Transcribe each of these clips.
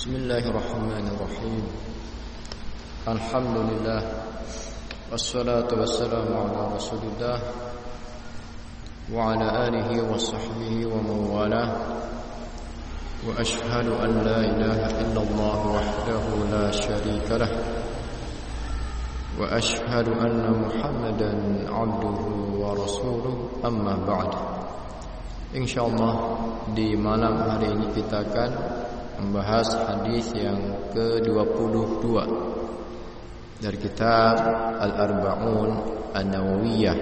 بسم الله الرحمن الرحيم. الحمد لله والصلاة والسلام على رسول الله وعلى آله وصحبه ومن والاه. وأشهد أن لا إله إلا الله وحده لا شريك له. وأشهد أن محمدا عبده ورسوله. أما بعد. InsyaAllah di malam hari ini kita akan membahas hadis yang ke-22 dari kitab Al-Arba'un An-Nawawiyah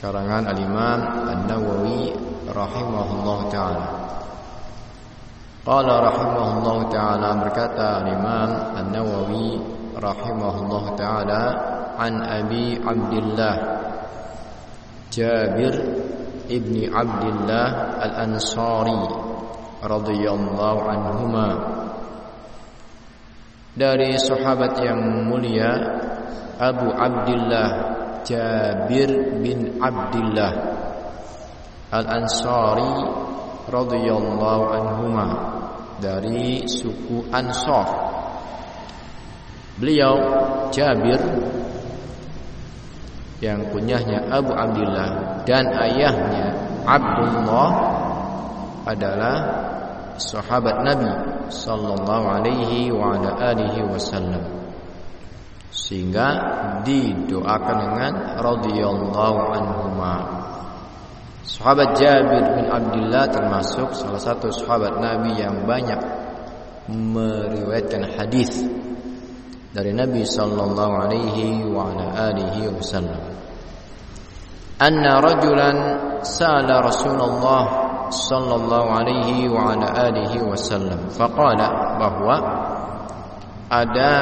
karangan Al-Imam An-Nawawi rahimahullah taala. Qala rahimahullah taala berkata Al-Imam An-Nawawi rahimahullah taala an Abi Abdullah Jabir ibni Abdullah Al-Ansari radhiyallahu anhuma. Dari sahabat yang mulia Abu Abdullah Jabir bin Abdullah Al-Ansari radhiyallahu anhuma dari suku Ansar. Beliau Jabir yang kunyahnya Abu Abdullah dan ayahnya Abdullah adalah sahabat Nabi sallallahu alaihi wa ala alihi wasallam sehingga didoakan dengan radhiyallahu anhuma Sahabat Jabir bin Abdullah termasuk salah satu sahabat Nabi yang banyak meriwayatkan hadis dari Nabi sallallahu alaihi wa ala alihi wasallam. Anna rajulan sa'ala Rasulullah sallallahu alaihi wa wasallam. Faqala bahwa ada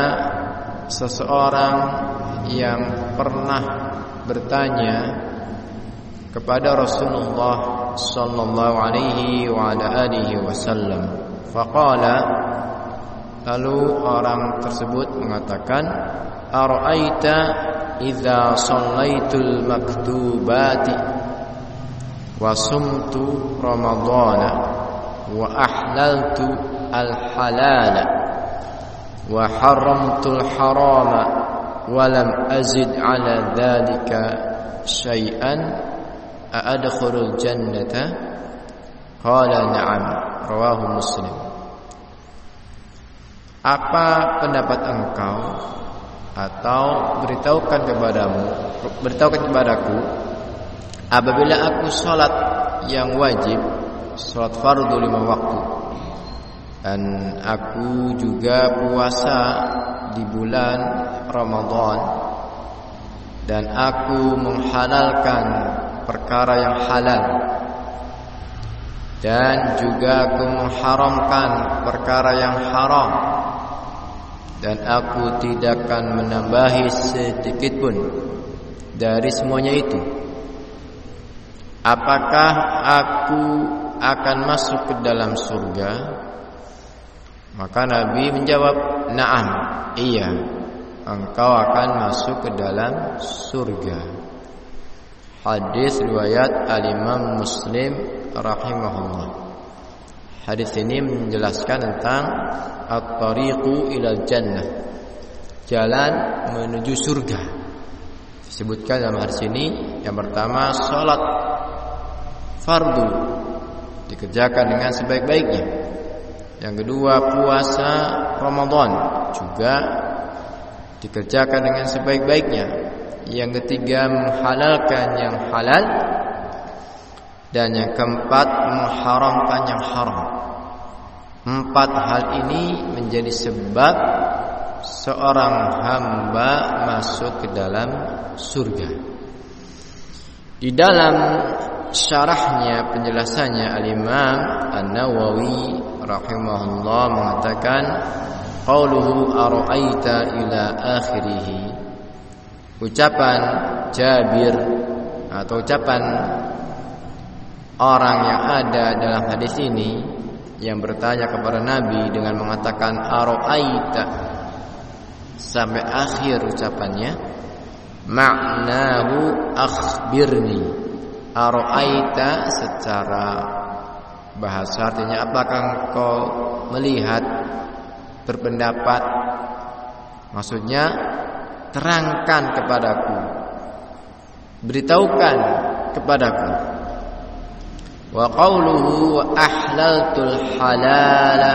seseorang yang pernah bertanya kepada Rasulullah sallallahu alaihi wa ala alihi wasallam. Faqala lalu orang tersebut mengatakan ara'aita idza shallaitul maktubati وصمت رمضان وأحللت الحلال وحرمت الحرام ولم أزد على ذلك شيئا أأدخل الجنة قال نعم رواه مسلم apa pendapat engkau atau beritahukan kepadamu beritahukan kepadaku apabila aku salat yang wajib salat fardu lima waktu dan aku juga puasa di bulan Ramadan dan aku menghalalkan perkara yang halal dan juga aku mengharamkan perkara yang haram dan aku tidak akan menambahi sedikit pun dari semuanya itu apakah aku akan masuk ke dalam surga maka Nabi menjawab na'am iya engkau akan masuk ke dalam surga Hadis riwayat Al-Imam Muslim rahimahullah. Hadis ini menjelaskan tentang at-tariqu ilal jannah. Jalan menuju surga. Disebutkan dalam hadis ini yang pertama salat fardu dikerjakan dengan sebaik-baiknya. Yang kedua puasa Ramadan juga dikerjakan dengan sebaik-baiknya yang ketiga menghalalkan yang halal dan yang keempat mengharamkan yang haram. Empat hal ini menjadi sebab seorang hamba masuk ke dalam surga. Di dalam syarahnya penjelasannya Al-Imam An-Nawawi rahimahullah mengatakan qauluhu ara'aita ila akhirih ucapan Jabir atau ucapan orang yang ada dalam hadis ini yang bertanya kepada Nabi dengan mengatakan aroaita sampai akhir ucapannya maknahu akhbirni aroaita secara Bahasa artinya apakah engkau melihat berpendapat? Maksudnya terangkan kepadaku Beritahukan kepadaku. Wa qawluhu ahlaltul halala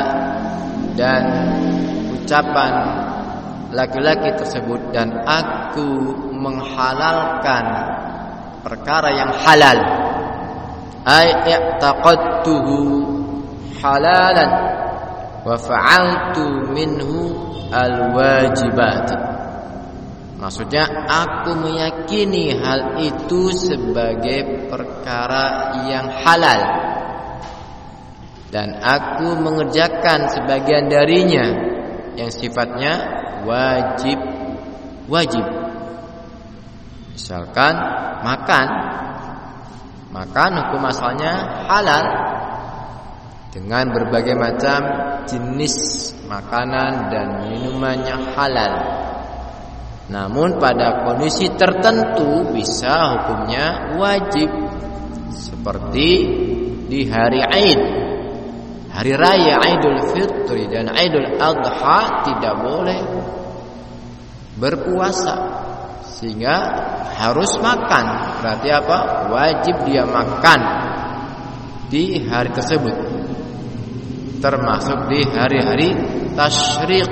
Dan ucapan laki-laki tersebut Dan aku menghalalkan perkara yang halal. Ay i'taqadtuhu halalan wa fa'altu minhu alwajibat maksudnya aku meyakini hal itu sebagai perkara yang halal. Dan aku mengerjakan sebagian darinya yang sifatnya wajib. Wajib misalkan makan maka hukum asalnya halal dengan berbagai macam jenis makanan dan minumannya halal. Namun pada kondisi tertentu bisa hukumnya wajib seperti di hari Aid. Hari raya Idul Fitri dan Idul Adha tidak boleh berpuasa sehingga harus makan. Berarti apa? Wajib dia makan di hari tersebut. Termasuk di hari-hari tasyrik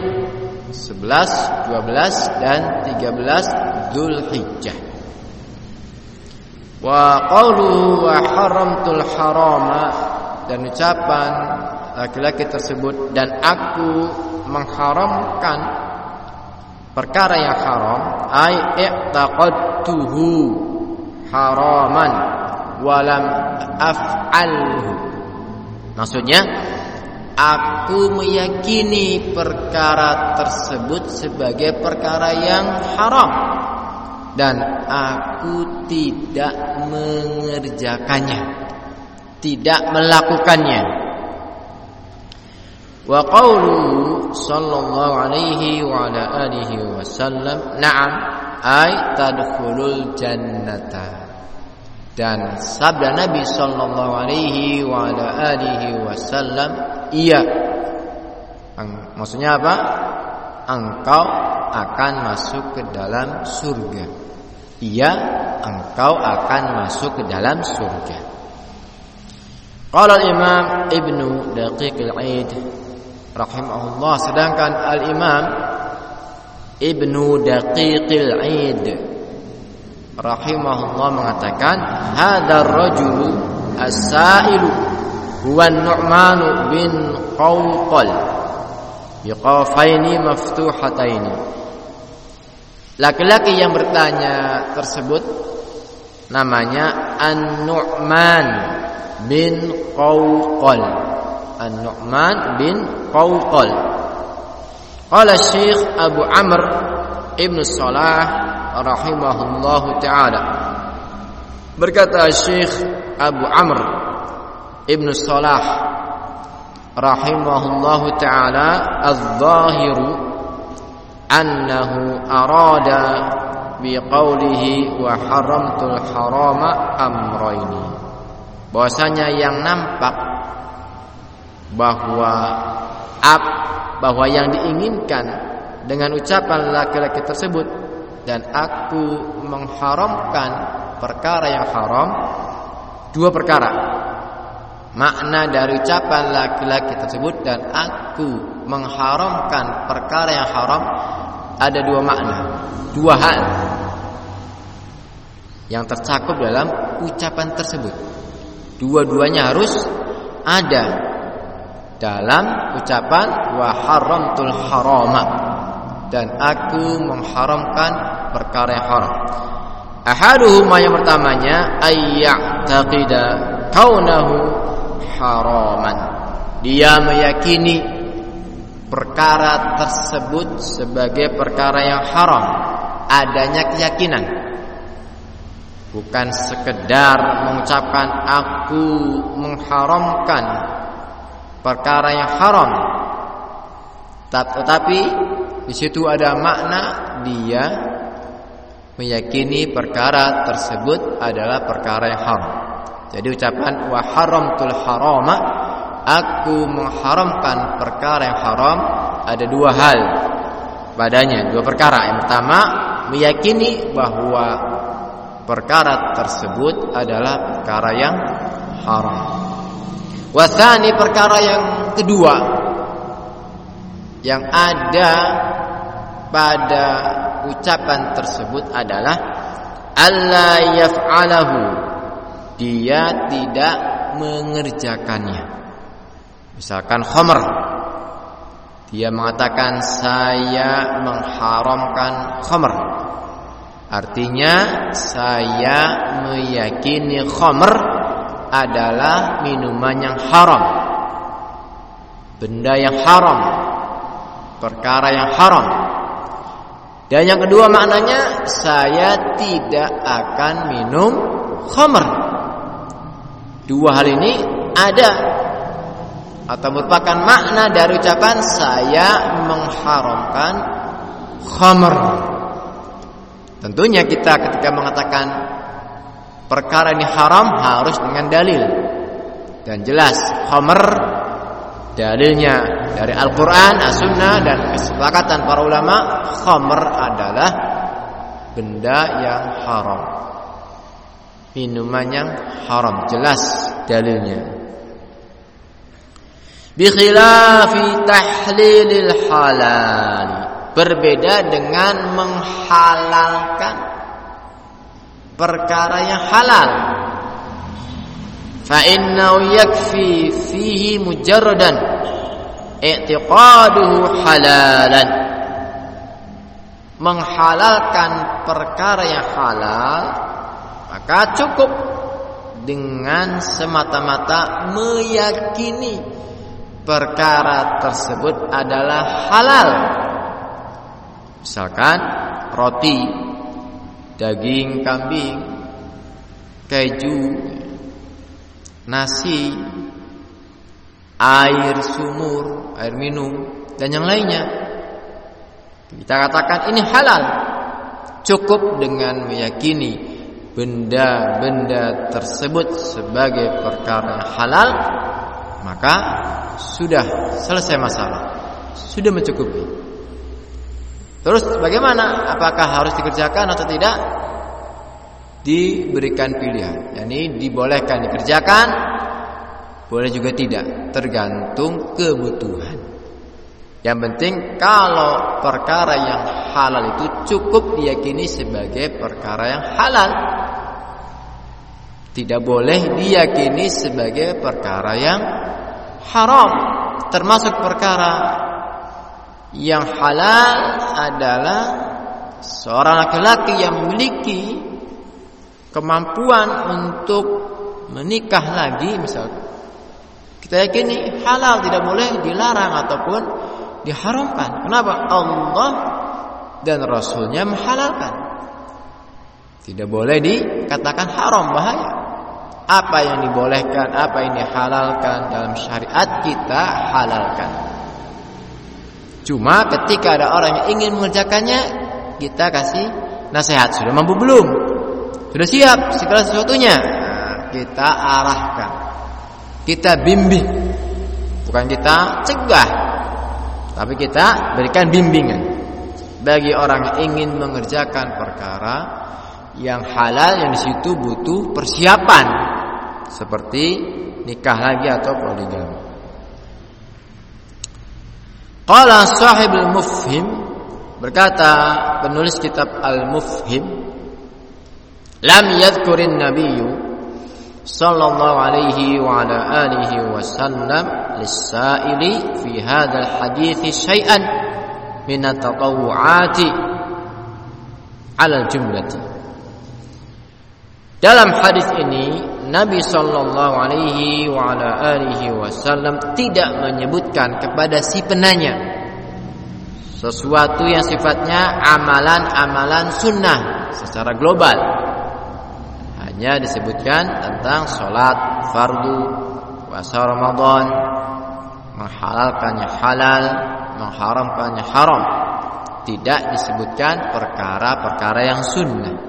11, 12 dan 13 Dzulhijjah. Wa qawluhu wa haramtul harama dan ucapan laki-laki tersebut dan aku mengharamkan perkara yang haram ai i'taqadtuhu haraman walam af'alhu. Maksudnya aku meyakini perkara tersebut sebagai perkara yang haram dan aku tidak mengerjakannya tidak melakukannya Wa qawluhu sallallahu alaihi wa ala alihi wasallam na'am. Ay tadkhulul jannata. Dan sabda Nabi sallallahu alaihi wa ala alihi wasallam iya. Maksudnya apa? Engkau akan masuk ke dalam surga. Iya engkau akan masuk ke dalam surga. Qala al-Imam Ibnu Daqiq al-Aid rahimahullah. Sedangkan al-Imam Ibnu Daqiqil Aid rahimahullah mengatakan hadzal rajulu as-sa'ilu huwa Nu'man bin Qawqal biqafaini maftuhataini. Laki-laki yang bertanya tersebut namanya An-Nu'man bin Qawqal An-Nu'man bin Qawqal. Qala Syekh Abu Amr Ibn Salah rahimahullahu taala. Berkata Syekh Abu Amr Ibn Salah rahimahullahu taala az-zahiru annahu arada biqaulihi wa haramtul harama amraini bahwasanya yang nampak bahwa ab bahwa yang diinginkan dengan ucapan laki-laki tersebut dan aku mengharamkan perkara yang haram dua perkara. Makna dari ucapan laki-laki tersebut dan aku mengharamkan perkara yang haram ada dua makna dua hal yang tercakup dalam ucapan tersebut. Dua-duanya harus ada dalam ucapan wa haramtul harama dan aku mengharamkan perkara yang haram. Ahaduhuma yang pertamanya ayya'taqida kaunahu haraman. Dia meyakini perkara tersebut sebagai perkara yang haram, adanya keyakinan. Bukan sekedar mengucapkan aku mengharamkan perkara yang haram. Tetapi di situ ada makna dia meyakini perkara tersebut adalah perkara yang haram. Jadi ucapan wa haramtul harama aku mengharamkan perkara yang haram ada dua hal padanya dua perkara yang pertama meyakini bahwa perkara tersebut adalah perkara yang haram wasani perkara yang kedua yang ada pada ucapan tersebut adalah Allah yaf'alahu. Dia tidak mengerjakannya. Misalkan khomer dia mengatakan saya mengharamkan khomer artinya saya meyakini khomer adalah minuman yang haram benda yang haram perkara yang haram dan yang kedua maknanya saya tidak akan minum khamr. Dua hal ini ada atau merupakan makna dari ucapan saya mengharamkan khamr. Tentunya kita ketika mengatakan perkara ini haram harus dengan dalil. Dan jelas khamr dalilnya dari Al-Quran, As-Sunnah dan kesepakatan para ulama khamr adalah benda yang haram. Minuman yang haram jelas dalilnya. Bikhilafi tahlilil halal. Berbeda dengan menghalalkan perkara yang halal. Fa innahu yakfi fihi mujarradan i'tiqaduhu halalan. Menghalalkan perkara yang halal maka cukup dengan semata-mata meyakini perkara tersebut adalah halal. Misalkan roti daging kambing keju nasi, air sumur, air minum dan yang lainnya. Kita katakan ini halal. Cukup dengan meyakini benda-benda tersebut sebagai perkara halal, maka sudah selesai masalah. Sudah mencukupi. Terus bagaimana? Apakah harus dikerjakan atau tidak? diberikan pilihan. Yani dibolehkan dikerjakan, boleh juga tidak, tergantung kebutuhan. Yang penting kalau perkara yang halal itu cukup diyakini sebagai perkara yang halal. Tidak boleh diyakini sebagai perkara yang haram. Termasuk perkara yang halal adalah seorang laki-laki yang memiliki kemampuan untuk menikah lagi misal. Kita yakini halal tidak boleh dilarang ataupun diharamkan. Kenapa? Allah dan Rasulnya menghalalkan. Tidak boleh dikatakan haram bahaya. Apa yang dibolehkan apa yang dihalalkan dalam syariat kita halalkan cuma ketika ada orang yang ingin mengerjakannya kita kasih nasihat sudah mampu belum sudah siap segala sesuatunya. Nah, kita arahkan. Kita bimbing. Bukan kita cegah. Tapi kita berikan bimbingan. Bagi orang yang ingin mengerjakan perkara yang halal yang di situ butuh persiapan seperti nikah lagi atau poligami. Qala sahibul mufhim berkata penulis kitab Al-Mufhim lam yadhkurin nabiyyu sallallahu alaihi wa ala alihi wasallam lis-sa'ili fi hadzal hadits syai'an min at-tatawwu'ati 'ala al-jumlati. Dalam hadis ini Nabi sallallahu alaihi wa ala alihi wasallam tidak menyebutkan kepada si penanya sesuatu yang sifatnya amalan-amalan sunnah secara global hanya disebutkan tentang sholat fardu, puasa Ramadan, menghalalkannya halal, mengharamkannya haram. Tidak disebutkan perkara-perkara yang sunnah.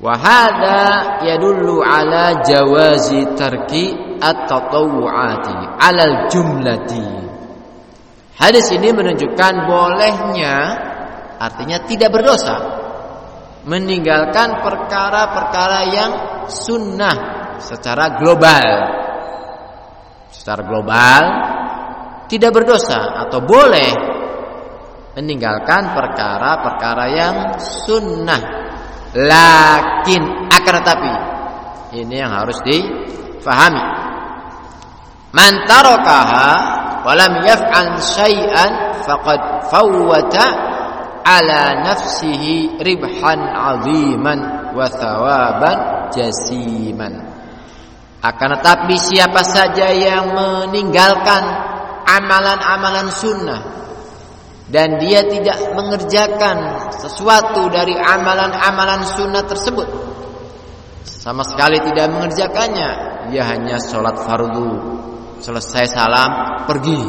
Wahada yadullu ala jawazi tarki at-tatawu'ati 'alal jumlati. Hadis ini menunjukkan bolehnya artinya tidak berdosa meninggalkan perkara-perkara yang sunnah secara global. Secara global tidak berdosa atau boleh meninggalkan perkara-perkara yang sunnah. Lakin akan tetapi ini yang harus difahami. Man tarakaha wa lam yaf'al syai'an faqad fawwata ala nafsihi ribhan 'aziman wa thawaban jasiman. Akan tetapi siapa saja yang meninggalkan amalan-amalan sunnah dan dia tidak mengerjakan sesuatu dari amalan-amalan sunnah tersebut. Sama sekali tidak mengerjakannya. Dia hanya sholat fardu. Selesai salam pergi.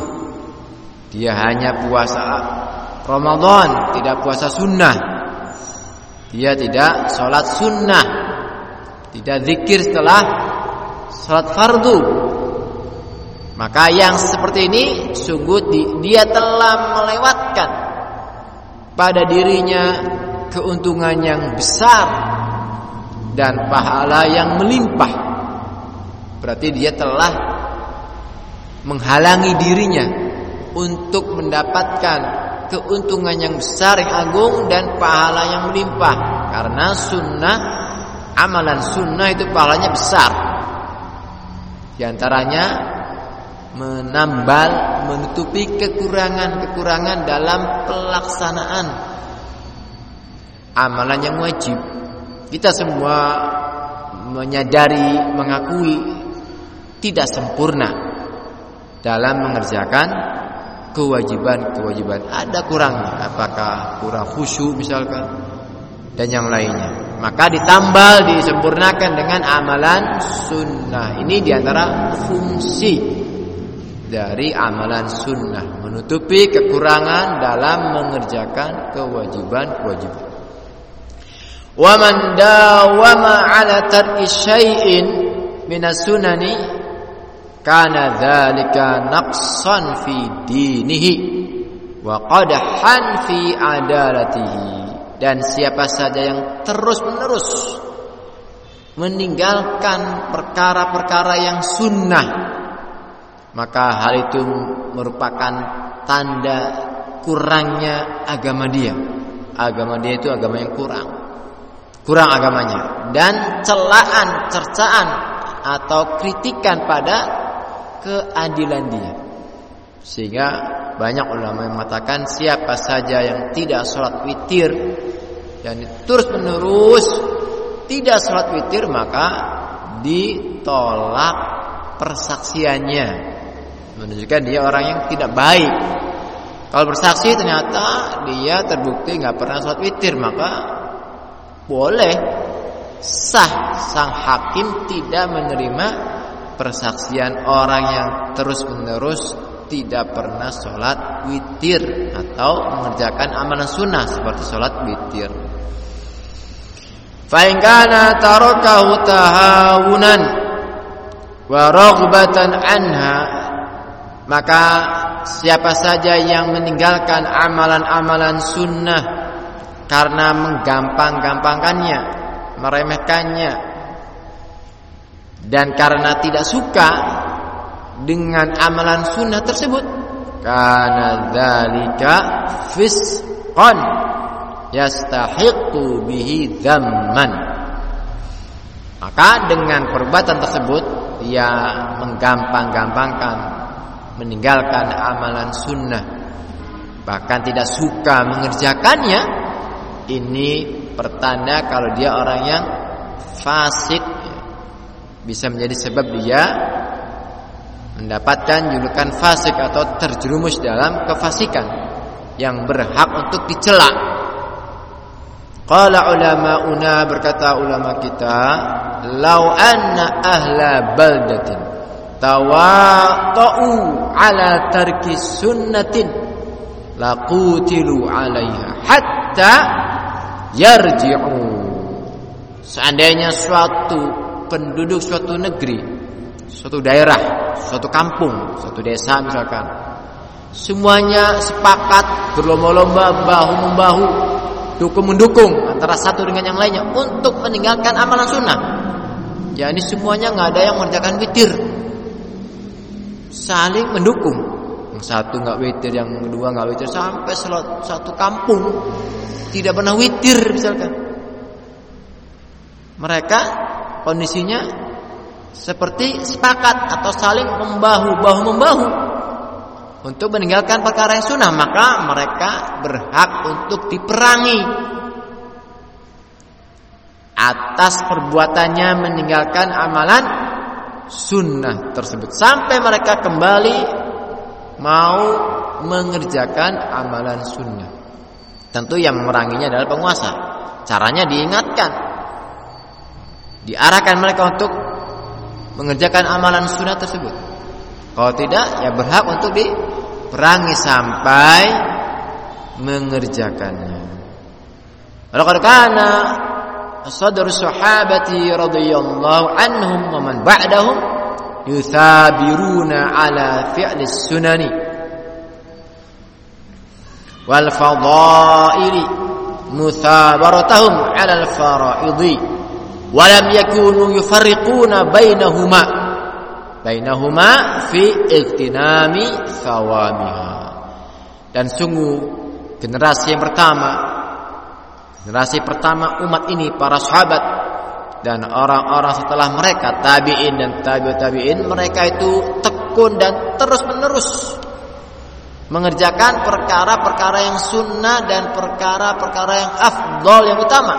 Dia hanya puasa Ramadan tidak puasa sunnah. Dia tidak sholat sunnah. Tidak zikir setelah sholat fardu maka yang seperti ini sungguh dia telah melewatkan pada dirinya keuntungan yang besar dan pahala yang melimpah. Berarti dia telah menghalangi dirinya untuk mendapatkan keuntungan yang besar yang agung dan pahala yang melimpah karena sunnah amalan sunnah itu pahalanya besar. Di antaranya menambal, menutupi kekurangan-kekurangan dalam pelaksanaan amalan yang wajib. Kita semua menyadari, mengakui tidak sempurna dalam mengerjakan kewajiban-kewajiban. Ada kurangnya, apakah kurang khusyuk misalkan dan yang lainnya. Maka ditambal, disempurnakan dengan amalan sunnah. Ini di antara fungsi dari amalan sunnah menutupi kekurangan dalam mengerjakan kewajiban-kewajiban. Wa man dawama ala tarki syai'in min sunani kana dzalika naqsan fi dinihi wa qadhan fi adalatihi dan siapa saja yang terus-menerus meninggalkan perkara-perkara yang sunnah maka hal itu merupakan tanda kurangnya agama dia. Agama dia itu agama yang kurang. Kurang agamanya dan celaan, cercaan atau kritikan pada keadilan dia. Sehingga banyak ulama yang mengatakan siapa saja yang tidak sholat witir dan terus menerus tidak sholat witir maka ditolak persaksiannya menunjukkan dia orang yang tidak baik. Kalau bersaksi ternyata dia terbukti nggak pernah sholat witir maka boleh sah sang hakim tidak menerima persaksian orang yang terus menerus tidak pernah sholat witir atau mengerjakan amalan sunnah seperti sholat witir. Fa'ingkana tarokahu tahawunan wa anha maka siapa saja yang meninggalkan amalan-amalan sunnah karena menggampang-gampangkannya, meremehkannya, dan karena tidak suka dengan amalan sunnah tersebut, karena dzalika fisqan yastahiqu bihi dzamman. Maka dengan perbuatan tersebut ia menggampang-gampangkan meninggalkan amalan sunnah bahkan tidak suka mengerjakannya ini pertanda kalau dia orang yang fasik bisa menjadi sebab dia mendapatkan julukan fasik atau terjerumus dalam kefasikan yang berhak untuk dicela. Qala una berkata ulama kita, "Lau anna ahla baldatin tawaqa'u ala tarki sunnatin laqutilu 'alaiha hatta yarji'u seandainya suatu penduduk suatu negeri suatu daerah, suatu kampung, suatu desa misalkan. Semuanya sepakat berlomba-lomba bahu membahu dukung mendukung antara satu dengan yang lainnya untuk meninggalkan amalan sunnah. Ya ini semuanya nggak ada yang mengerjakan witir, saling mendukung. Yang satu nggak witir, yang kedua nggak witir sampai satu kampung tidak pernah witir misalkan. Mereka kondisinya seperti sepakat atau saling membahu bahu membahu untuk meninggalkan perkara yang sunnah maka mereka berhak untuk diperangi atas perbuatannya meninggalkan amalan sunnah tersebut. Sampai mereka kembali mau mengerjakan amalan sunnah. Tentu yang memeranginya adalah penguasa. Caranya diingatkan. Diarahkan mereka untuk mengerjakan amalan sunnah tersebut. Kalau tidak ya berhak untuk di perangi sampai mengerjakannya. Laqad kana anhum wa man ba'dahum yuthabiruna ala fi'li sunani wal fadaili muthabaratahum ala al faraidi wa lam yakunu yufarriquna bainahuma bainahuma fi iktinami thawamiha. Dan sungguh generasi yang pertama generasi pertama umat ini para sahabat dan orang-orang setelah mereka tabi'in dan tabi'ut tabi'in mereka itu tekun dan terus-menerus mengerjakan perkara-perkara yang sunnah dan perkara-perkara yang afdol yang utama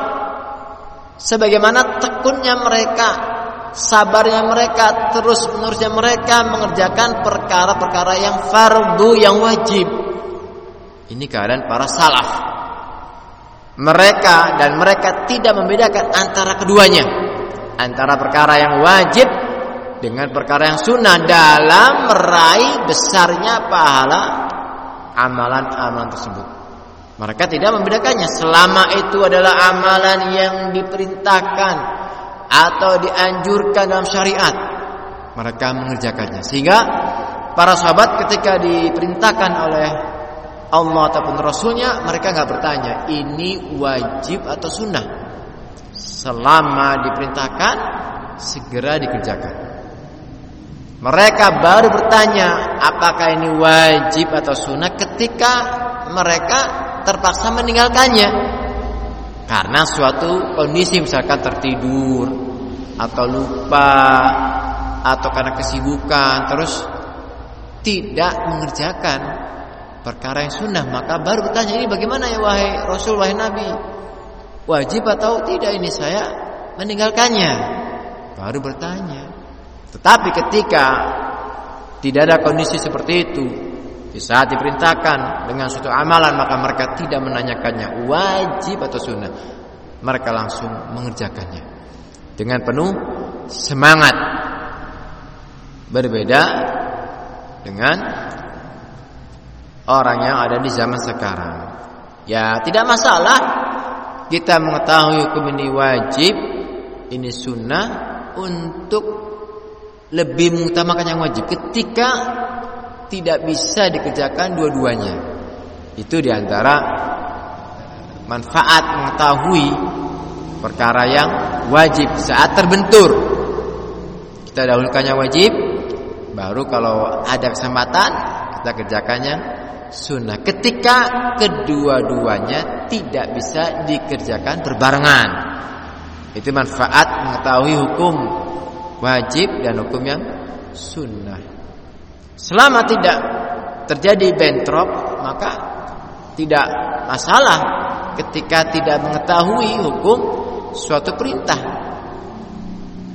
sebagaimana tekunnya mereka sabarnya mereka, terus menerusnya mereka mengerjakan perkara-perkara yang fardu yang wajib. Ini keadaan para salaf. Mereka dan mereka tidak membedakan antara keduanya, antara perkara yang wajib dengan perkara yang sunnah dalam meraih besarnya pahala amalan-amalan tersebut. Mereka tidak membedakannya. Selama itu adalah amalan yang diperintahkan atau dianjurkan dalam syariat mereka mengerjakannya. Sehingga para sahabat ketika diperintahkan oleh Allah ataupun Rasulnya mereka nggak bertanya ini wajib atau sunnah? Selama diperintahkan segera dikerjakan. Mereka baru bertanya apakah ini wajib atau sunnah? Ketika mereka terpaksa meninggalkannya. Karena suatu kondisi misalkan tertidur atau lupa atau karena kesibukan terus tidak mengerjakan perkara yang sunnah maka baru bertanya ini bagaimana ya wahai Rasul wahai Nabi wajib atau tidak ini saya meninggalkannya baru bertanya tetapi ketika tidak ada kondisi seperti itu di saat diperintahkan dengan suatu amalan maka mereka tidak menanyakannya wajib atau sunnah. Mereka langsung mengerjakannya dengan penuh semangat. Berbeda dengan orang yang ada di zaman sekarang. Ya, tidak masalah kita mengetahui hukum ini wajib, ini sunnah untuk lebih mengutamakan yang wajib ketika tidak bisa dikerjakan dua-duanya. Itu di antara manfaat mengetahui perkara yang wajib saat terbentur. Kita dahulukannya wajib, baru kalau ada kesempatan kita kerjakannya sunnah. Ketika kedua-duanya tidak bisa dikerjakan berbarengan. Itu manfaat mengetahui hukum wajib dan hukum yang sunnah. Selama tidak terjadi bentrok, maka tidak masalah ketika tidak mengetahui hukum suatu perintah.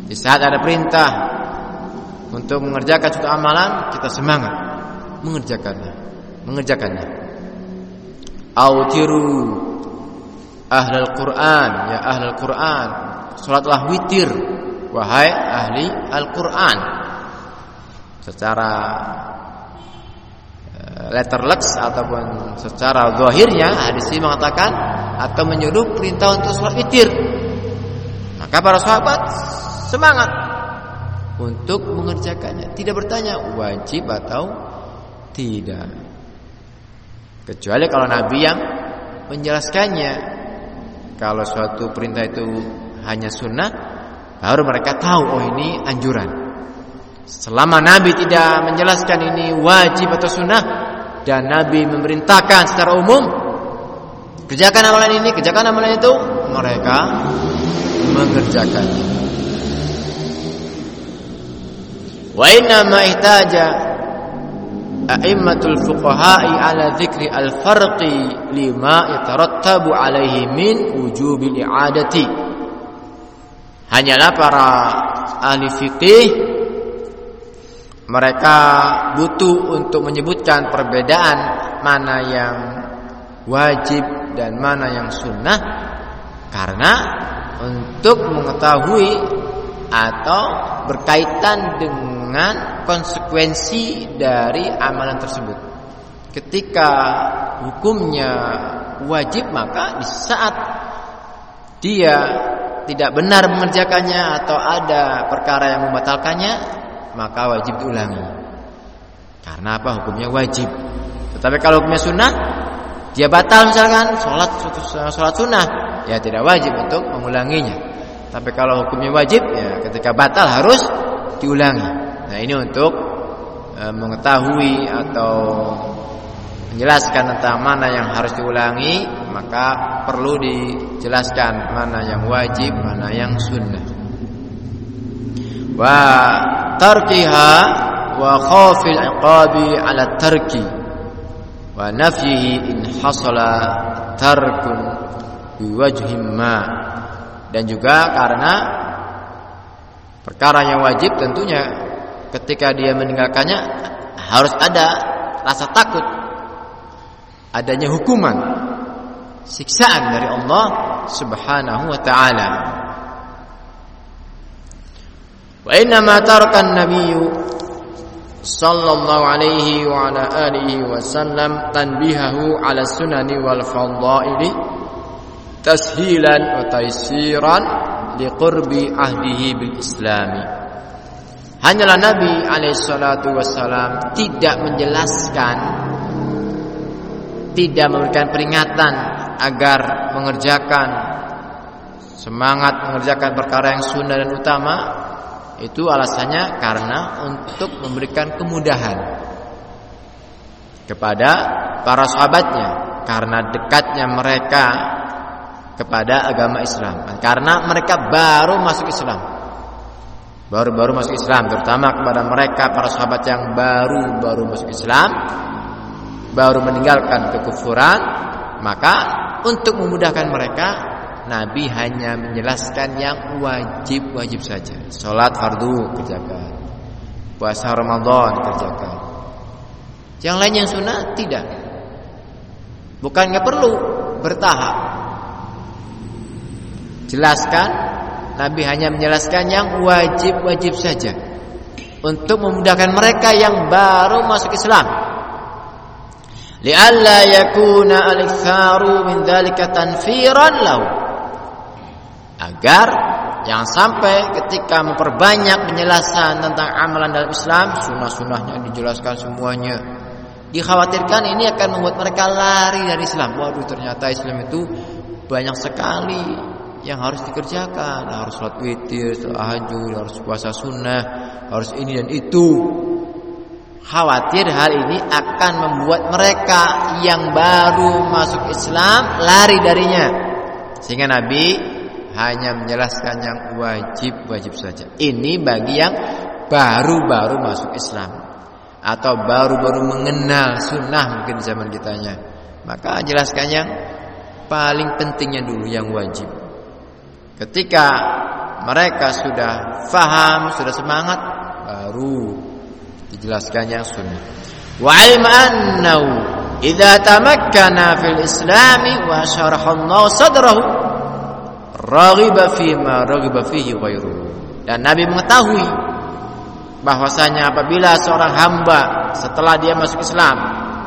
Di saat ada perintah untuk mengerjakan suatu amalan, kita semangat mengerjakannya, mengerjakannya. Autiru ahlul Quran, ya ahlul Quran, salatlah witir wahai ahli Al-Qur'an secara eh, letterleks ataupun secara zahirnya hadis ini mengatakan atau menyuruh perintah untuk sholat witir. Maka para sahabat semangat untuk mengerjakannya. Tidak bertanya wajib atau tidak. Kecuali kalau Nabi yang menjelaskannya. Kalau suatu perintah itu hanya sunnah, baru mereka tahu oh ini anjuran. Selama Nabi tidak menjelaskan ini wajib atau sunnah dan Nabi memerintahkan secara umum kerjakan amalan ini, kerjakan amalan itu, mereka mengerjakan. Wa inna ma ihtaja a'immatul fuqaha'i ala dzikri al-farqi lima yatarattabu alaihi min wujubil i'adati. Hanyalah para ahli fikih mereka butuh untuk menyebutkan perbedaan mana yang wajib dan mana yang sunnah karena untuk mengetahui atau berkaitan dengan konsekuensi dari amalan tersebut. Ketika hukumnya wajib maka di saat dia tidak benar mengerjakannya atau ada perkara yang membatalkannya maka wajib diulangi. Karena apa hukumnya wajib. Tetapi kalau hukumnya sunnah dia batal misalkan sholat sholat sunnah ya tidak wajib untuk mengulanginya. Tapi kalau hukumnya wajib ya ketika batal harus diulangi. Nah ini untuk e, mengetahui atau menjelaskan tentang mana yang harus diulangi maka perlu dijelaskan mana yang wajib mana yang sunnah. Wa tarkiha wa khawfil iqabi ala tarki wa nafyihi in hasala tarkun biwajhim dan juga karena perkara yang wajib tentunya ketika dia meninggalkannya harus ada rasa takut. Adanya hukuman siksaan dari Allah Subhanahu wa taala. Wa inna ma taraka an-nabiyyu sallallahu alaihi wa ala alihi wasallam tanbihahu ala sunani wal fadaili tashilan wa taysiran liqurbi ahdihi bil islami hanyalah nabi alaihi salatu wasallam tidak menjelaskan tidak memberikan peringatan agar mengerjakan semangat mengerjakan perkara yang sunnah dan utama. Itu alasannya karena untuk memberikan kemudahan kepada para sahabatnya karena dekatnya mereka kepada agama Islam. Karena mereka baru masuk Islam baru-baru masuk Islam terutama kepada mereka para sahabat yang baru-baru masuk Islam baru meninggalkan kekufuran maka untuk memudahkan mereka Nabi hanya menjelaskan yang wajib-wajib saja. Salat fardu kerjakan. Puasa Ramadan kerjakan. Yang lain yang sunnah tidak. Bukan perlu bertahap. Jelaskan Nabi hanya menjelaskan yang wajib-wajib saja. Untuk memudahkan mereka yang baru masuk Islam. Li'alla yakuna al-iktharu min dzalika tanfiran agar yang sampai ketika memperbanyak penjelasan tentang amalan dalam Islam sunnah-sunnahnya dijelaskan semuanya. Dikhawatirkan ini akan membuat mereka lari dari Islam. Waduh ternyata Islam itu banyak sekali yang harus dikerjakan harus sholat witir tahajud harus puasa sunnah harus ini dan itu khawatir hal ini akan membuat mereka yang baru masuk Islam lari darinya sehingga Nabi hanya menjelaskan yang wajib-wajib saja. Ini bagi yang baru-baru masuk Islam atau baru-baru mengenal sunnah mungkin zaman kitanya. Maka jelaskan yang paling pentingnya dulu yang wajib. Ketika mereka sudah faham, sudah semangat, baru dijelaskan yang sunnah. Wa ilma annahu idza tamakkana fil islami wa syaraha sadrahu raghiba ma raghiba fihi ghairu. Dan Nabi mengetahui bahwasanya apabila seorang hamba setelah dia masuk Islam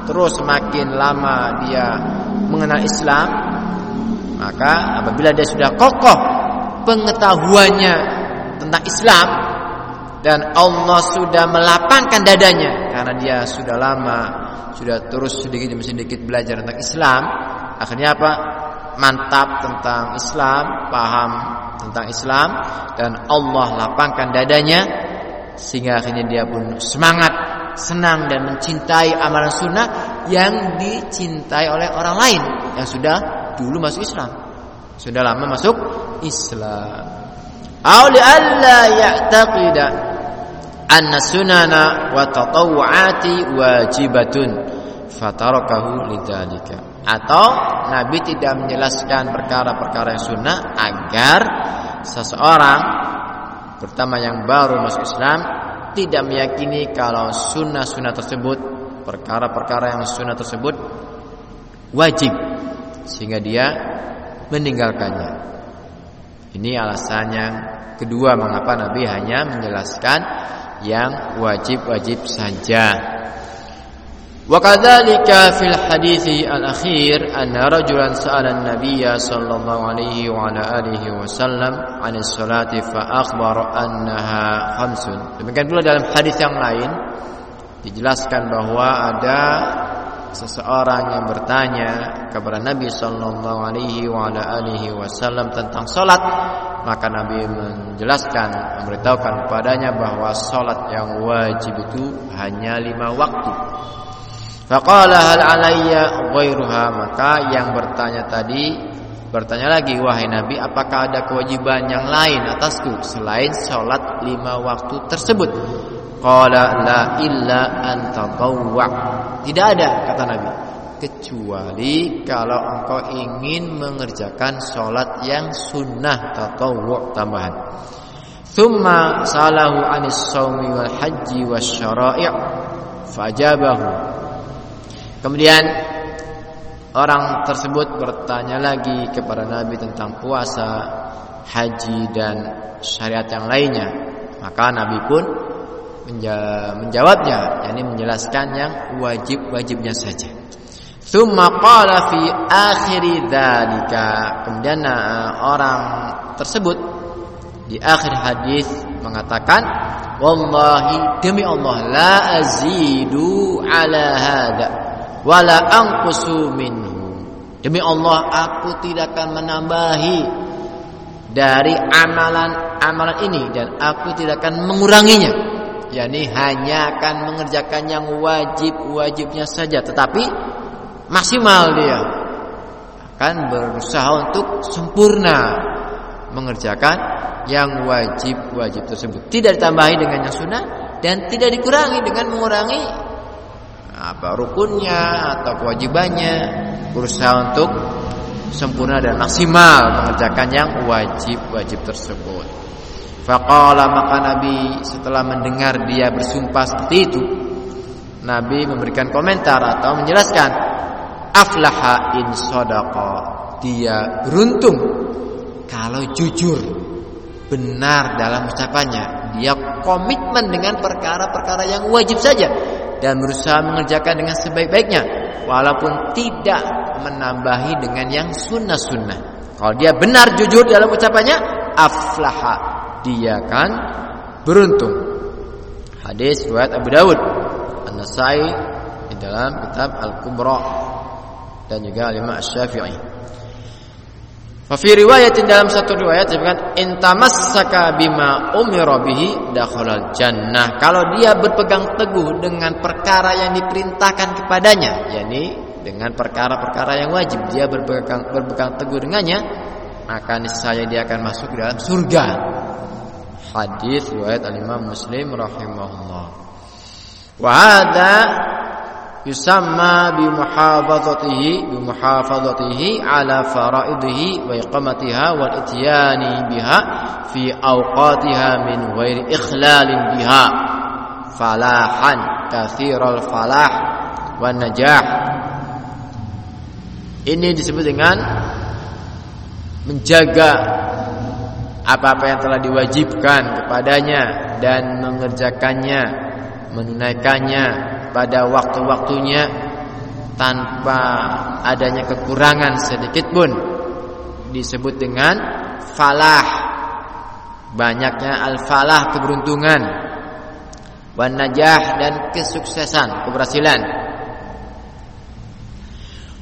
terus semakin lama dia mengenal Islam maka apabila dia sudah kokoh pengetahuannya tentang Islam dan Allah sudah melapangkan dadanya karena dia sudah lama sudah terus sedikit demi sedikit belajar tentang Islam. Akhirnya apa? Mantap tentang Islam paham tentang Islam dan Allah lapangkan dadanya sehingga akhirnya dia pun semangat senang dan mencintai amalan sunnah yang dicintai oleh orang lain yang sudah dulu masuk Islam. Sudah lama masuk Islam. Au alla ya'taqida anna sunana wa tatawu'ati wajibatun fatarakahu lidzalika atau Nabi tidak menjelaskan perkara-perkara yang sunnah agar seseorang pertama yang baru masuk Islam tidak meyakini kalau sunnah-sunnah tersebut perkara-perkara yang sunnah tersebut wajib sehingga dia meninggalkannya ini alasannya kedua mengapa Nabi hanya menjelaskan yang wajib-wajib saja. وكذلك في الحديث الأخير أن رجلا سأل النبي صلى الله عليه وعلى آله وسلم عن الصلاة فأخبر أنها خمس demikian pula dalam hadis yang lain dijelaskan bahwa ada seseorang yang bertanya kepada Nabi sallallahu alaihi wa ala alihi wasallam tentang salat maka Nabi menjelaskan memberitahukan kepadanya bahwa salat yang wajib itu hanya lima waktu. Faqala hal alayya ghairuha? Maka yang bertanya tadi bertanya lagi wahai Nabi apakah ada kewajiban yang lain atasku selain salat lima waktu tersebut Qala la illa an tatawwa. Tidak ada kata Nabi kecuali kalau engkau ingin mengerjakan sholat yang sunnah tatawwu tambahan. Thumma salahu anis sawmi wal haji wasyara'i' fajabahu. Kemudian orang tersebut bertanya lagi kepada Nabi tentang puasa, haji dan syariat yang lainnya. Maka Nabi pun menjawabnya yakni menjelaskan yang wajib-wajibnya saja. Thumma qala fi akhiri dzalika. Kemudian uh, orang tersebut di akhir hadis mengatakan wallahi demi Allah la azidu ala hada wala anqusu minhu. Demi Allah aku tidak akan menambahi dari amalan-amalan ini dan aku tidak akan menguranginya yakni hanya akan mengerjakan yang wajib-wajibnya saja. Tetapi maksimal dia akan berusaha untuk sempurna mengerjakan yang wajib-wajib tersebut. Tidak ditambahi dengan yang sunnah dan tidak dikurangi dengan mengurangi apa rukunnya atau kewajibannya. Berusaha untuk sempurna dan maksimal mengerjakan yang wajib-wajib tersebut Faqala maka Nabi setelah mendengar dia bersumpah seperti itu Nabi memberikan komentar atau menjelaskan Aflaha in sadaqa. Dia beruntung Kalau jujur Benar dalam ucapannya. Dia komitmen dengan perkara-perkara yang wajib saja Dan berusaha mengerjakan dengan sebaik-baiknya Walaupun tidak menambahi dengan yang sunnah-sunnah. Kalau dia benar jujur dalam ucapannya Aflaha dia kan beruntung. Hadis riwayat Abu Dawud, An-Nasai di dalam kitab Al-Kubra dan juga Imam Asy-Syafi'i. Fa fi riwayatin dalam satu riwayat disebutkan intamassaka bima umira bihi dakhalal jannah. Kalau dia berpegang teguh dengan perkara yang diperintahkan kepadanya, yakni dengan perkara-perkara yang wajib dia berpegang berpegang teguh dengannya, maka niscaya dia akan masuk dalam surga. Hadis riwayat al-Imam Muslim rahimahullah. Wa hadha yusamma bi muhafazatihi bi muhafazatihi ala faraidihi wa iqamatiha wal ityani biha fi awqatiha min ghairi ikhlalin biha falahan kathiral falah wan najah ini disebut dengan menjaga apa-apa yang telah diwajibkan kepadanya dan mengerjakannya, menunaikannya pada waktu-waktunya tanpa adanya kekurangan sedikit pun disebut dengan falah banyaknya al-falah keberuntungan wan najah dan kesuksesan, keberhasilan.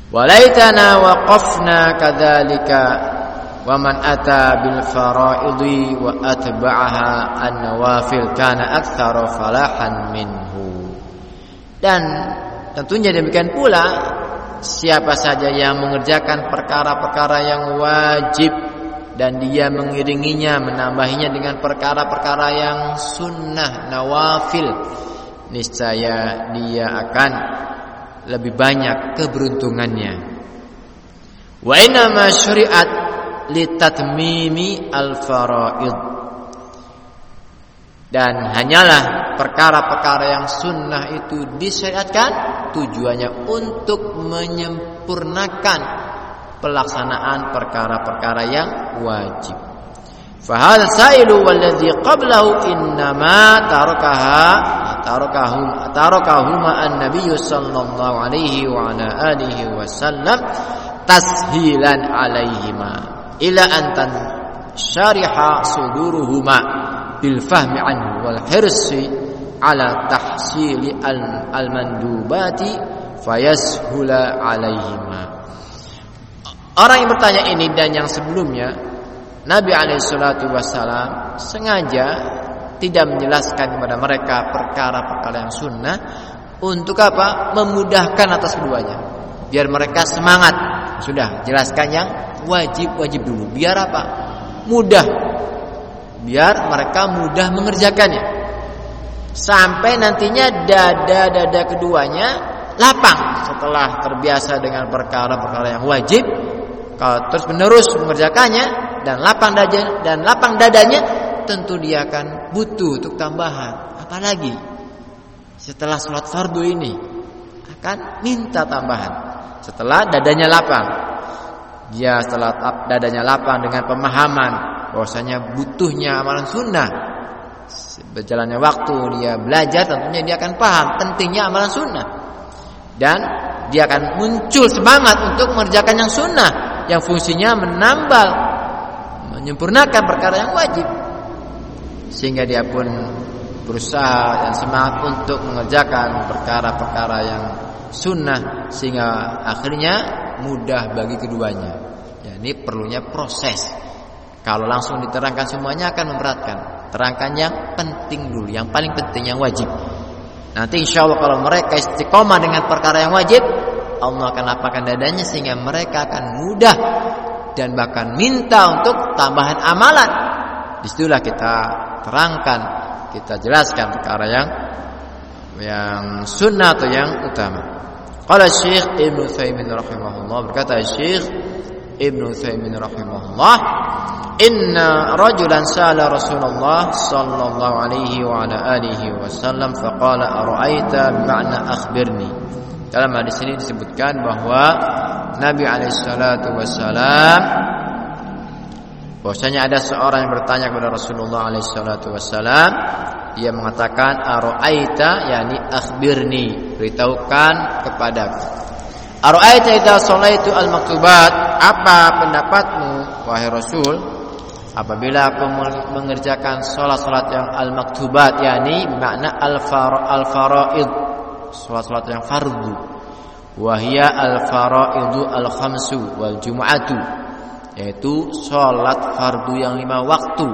Walaitana waqafna kadzalika wa man ata bil fara'idi wa atba'aha. Dan tentunya demikian pula siapa saja yang mengerjakan perkara-perkara yang wajib dan dia mengiringinya menambahinya dengan perkara-perkara yang sunnah nawafil niscaya dia akan lebih banyak keberuntungannya wa inna ma syariat litatmimi al-faraid dan hanyalah perkara-perkara yang sunnah itu disyariatkan tujuannya untuk menyempurnakan pelaksanaan perkara-perkara yang wajib. Fahal sailu walladhi qablahu innama tarakaha tarakahum tarakahuma an-nabiy sallallahu alaihi wa ala alihi wasallam tashilan alaihima ila an tan syariha suduruhuma bil fahmi anhu wal hirsi ala tahsili al mandubati fayashula alaihima Orang yang bertanya ini dan yang sebelumnya Nabi alaihissalatu wassalam sengaja tidak menjelaskan kepada mereka perkara-perkara yang sunnah untuk apa? Memudahkan atas keduanya. Biar mereka semangat. Sudah, jelaskan yang wajib-wajib dulu. Biar apa? Mudah. Biar mereka mudah mengerjakannya. Sampai nantinya dada-dada keduanya lapang setelah terbiasa dengan perkara-perkara yang wajib kalau terus menerus mengerjakannya dan lapang dada dan lapang dadanya, tentu dia akan butuh untuk tambahan. Apalagi setelah sholat fardu ini akan minta tambahan. Setelah dadanya lapang, dia setelah dadanya lapang dengan pemahaman bahwasanya butuhnya amalan sunnah. Berjalannya waktu dia belajar tentunya dia akan paham pentingnya amalan sunnah dan dia akan muncul semangat untuk mengerjakan yang sunnah yang fungsinya menambal menyempurnakan perkara yang wajib sehingga dia pun berusaha dan semangat untuk mengerjakan perkara-perkara yang sunnah sehingga akhirnya mudah bagi keduanya. Ya, ini perlunya proses. Kalau langsung diterangkan semuanya akan memberatkan. Terangkan yang penting dulu, yang paling penting yang wajib. Nanti insya Allah kalau mereka istiqomah dengan perkara yang wajib, Allah akan lapangkan dadanya sehingga mereka akan mudah dan bahkan minta untuk tambahan amalan. Di situlah kita terangkan, kita jelaskan perkara yang yang sunnah atau yang utama. Qala Syekh Ibnu Taimin rahimahullah berkata Syekh Ibnu Taimin rahimahullah Inna rajulan sa'ala Rasulullah sallallahu alaihi wa ala alihi wasallam faqala ara'aita bima'na akhbirni dalam hadis ini disebutkan bahwa Nabi alaihissalatu wassalam bahwasanya ada seorang yang bertanya kepada Rasulullah alaihissalatu wassalam dia mengatakan aroaita yakni akhbirni beritahukan kepadaku aroaita idza salaitu al maktubat apa pendapatmu wahai Rasul? Apabila aku mengerjakan salat-salat yang al maktubat yakni makna al faraid salat-salat yang fardu. Wahia al-faraidu al-khamsu wal jum'atu yaitu salat fardu yang lima waktu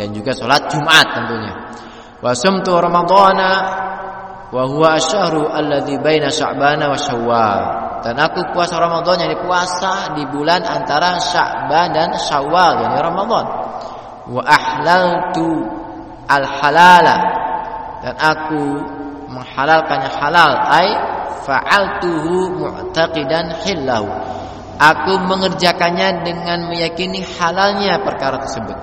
dan juga salat Jumat tentunya wa huwa asyhru alladhi baina sya'ban wa syawal. Dan aku puasa Ramadan yang puasa di bulan antara Sya'ban dan Syawal yani Ramadan wa ahlaltu al-halala. Dan aku menghalalkannya halal ai fa'altuhu mu'taqidan hillahu. Aku mengerjakannya dengan meyakini halalnya perkara tersebut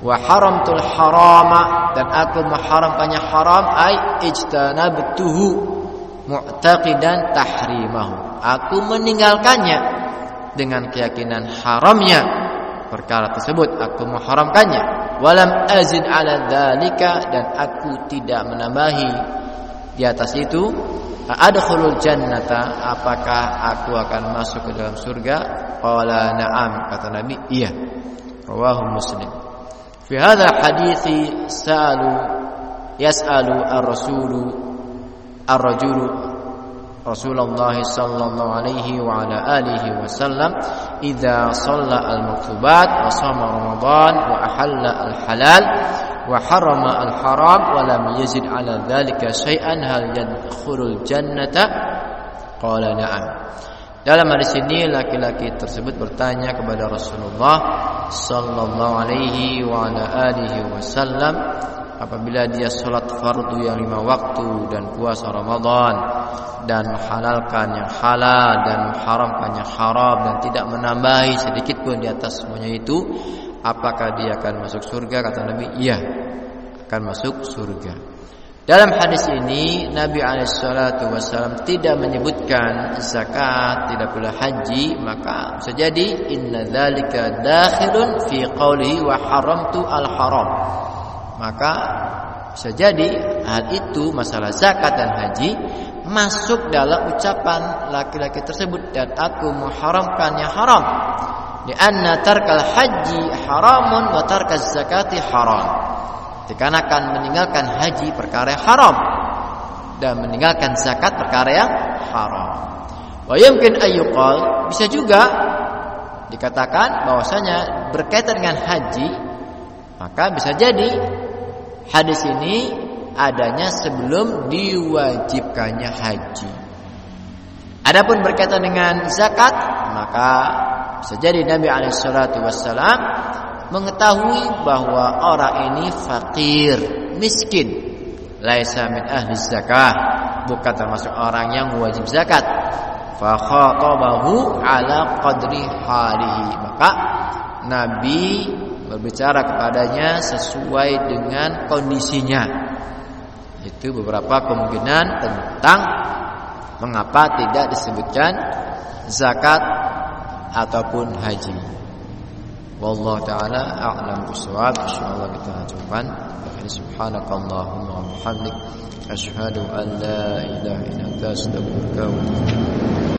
wa haramtul harama dan aku mengharamkannya haram ai ijtanabtuhu mu'taqidan tahrimahu. Aku meninggalkannya dengan keyakinan haramnya. Perkara tersebut aku mengharamkannya. Walam azid ala dzalika dan aku tidak menambahi. Di atas itu adkhulul jannata apakah aku akan masuk ke dalam surga? Qala na'am kata nabi. Iya. Rawahu muslim fi hadha hadithi salu yas'alu ar-rasulu ar-rajulu Rasulullah sallallahu alaihi wa ala alihi wasallam idza shalla al-maktubat wa shama Ramadan wa ahalla al-halal wa harama al-haram wa lam yazid ala dhalika syai'an hal yadkhulul jannata qala na'am dalam hadis ini laki-laki tersebut bertanya kepada Rasulullah sallallahu alaihi wa ala alihi wasallam apabila dia sholat fardu yang lima waktu dan puasa Ramadan dan menghalalkan yang halal dan mengharamkan yang haram dan tidak menambahi sedikit pun di atas semuanya itu apakah dia akan masuk surga? Kata Nabi iya akan masuk surga dalam hadis ini Nabi alaihissalatu wassalam tidak menyebutkan zakat tidak pula haji maka bisa jadi inna dzalika dakhilun fi qawlihi wa haramtu al haram maka bisa jadi hal itu masalah zakat dan haji masuk dalam ucapan laki-laki tersebut dan aku mengharamkan yang haram. Di anna tarkal haji haramun wa tarkaz zakati haram. Dikarenakan meninggalkan haji perkara yang haram dan meninggalkan zakat perkara yang haram. Wa yumkin ayyuqal bisa juga dikatakan bahwasanya berkaitan dengan haji maka bisa jadi Hadis ini adanya sebelum diwajibkannya haji. Adapun berkaitan dengan zakat, maka bisa jadi Nabi alaihissalatu wassalam mengetahui bahwa orang ini fakir, miskin, laisa min ahli zakah, bukan termasuk orang yang wajib zakat. Fa khatabahu ala qadri halihi. Maka Nabi berbicara kepadanya sesuai dengan kondisinya. Itu beberapa kemungkinan tentang mengapa tidak disebutkan zakat ataupun haji. والله تعالى أعلم بالصواب. إن شاء الله بتاعه توفان سبحانك اللهم ومحمدك أشهد أن لا إله إلا أنت أستغفرك وأتوب إليك.